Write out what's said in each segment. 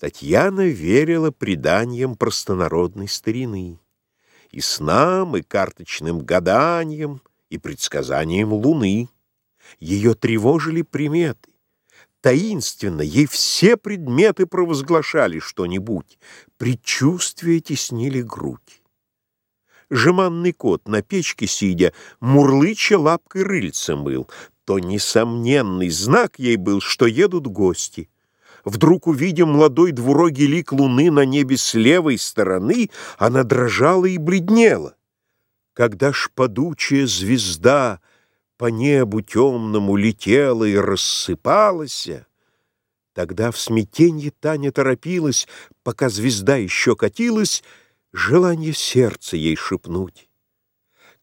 Татьяна верила преданиям простонародной старины, и снам, и карточным гаданиям, и предсказаниям луны. Ее тревожили приметы. Таинственно ей все предметы провозглашали что-нибудь, предчувствия теснили грудь. Жеманный кот на печке сидя, мурлыча лапкой рыльца мыл, то несомненный знак ей был, что едут гости — Вдруг, увидя молодой двурогий лик луны на небе с левой стороны, она дрожала и бледнела. Когда ж падучая звезда по небу темному летела и рассыпалась, тогда в смятенье Таня торопилась, пока звезда еще катилась, желание сердца ей шепнуть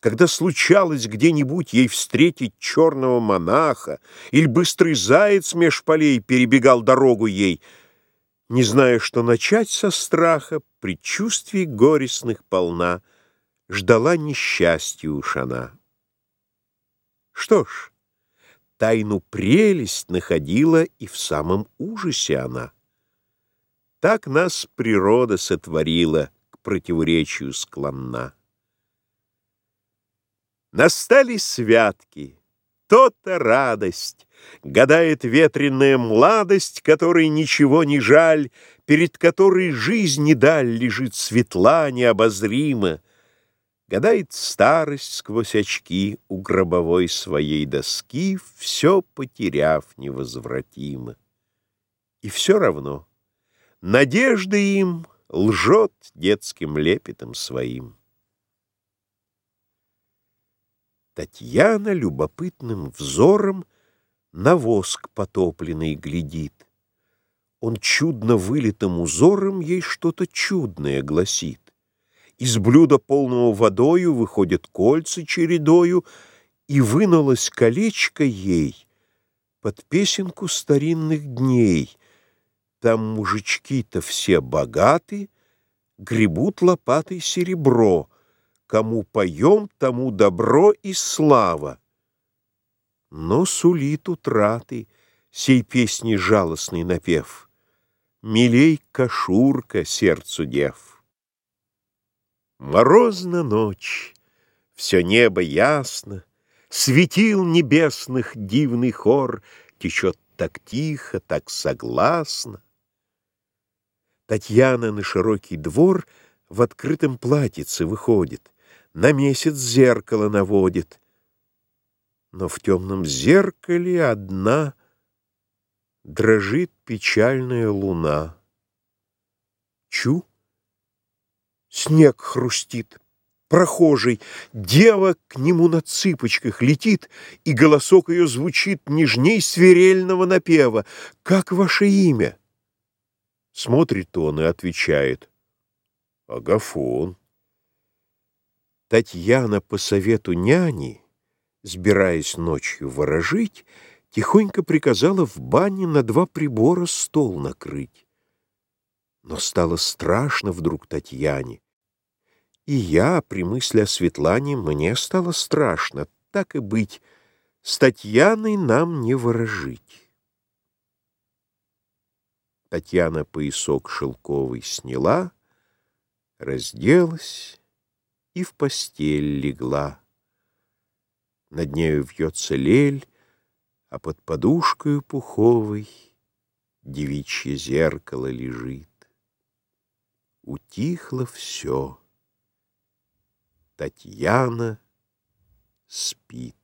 когда случалось где-нибудь ей встретить черного монаха, или быстрый заяц меж полей перебегал дорогу ей, не зная, что начать со страха, предчувствий горестных полна, ждала несчастья уж она. Что ж, тайну прелесть находила и в самом ужасе она. Так нас природа сотворила, к противоречию склонна. Настали святки, то-то радость, Гадает ветреная младость, Которой ничего не жаль, Перед которой жизнь не даль Лежит светла необозрима. Гадает старость сквозь очки У гробовой своей доски, Все потеряв невозвратимо. И все равно надежда им Лжет детским лепетом своим. Татьяна любопытным взором на воск потопленный глядит. Он чудно вылитым узором ей что-то чудное гласит. Из блюда полного водою выходят кольца чередою, и вынулось колечко ей под песенку старинных дней. Там мужички-то все богаты, гребут лопатой серебро — Кому поем, тому добро и слава. Но сулит утраты сей песни жалостный напев. Милей кашурка сердцу дев. Морозна ночь, все небо ясно, Светил небесных дивный хор Течет так тихо, так согласно. Татьяна на широкий двор В открытом платьице выходит на месяц зеркало наводит. Но в темном зеркале одна дрожит печальная луна. Чу, снег хрустит, прохожий, дева к нему на цыпочках летит, и голосок ее звучит нежней свирельного напева. «Как ваше имя?» Смотрит он и отвечает. «Агафон». Татьяна по совету няни, сбираясь ночью ворожить, тихонько приказала в бане на два прибора стол накрыть. Но стало страшно вдруг Татьяне. И я, при мысли о Светлане, мне стало страшно. Так и быть, с Татьяной нам не ворожить. Татьяна поясок шелковый сняла, разделась и в постель легла. Над нею вьется лель, а под подушкою пуховой девичье зеркало лежит. Утихло все. Татьяна спит.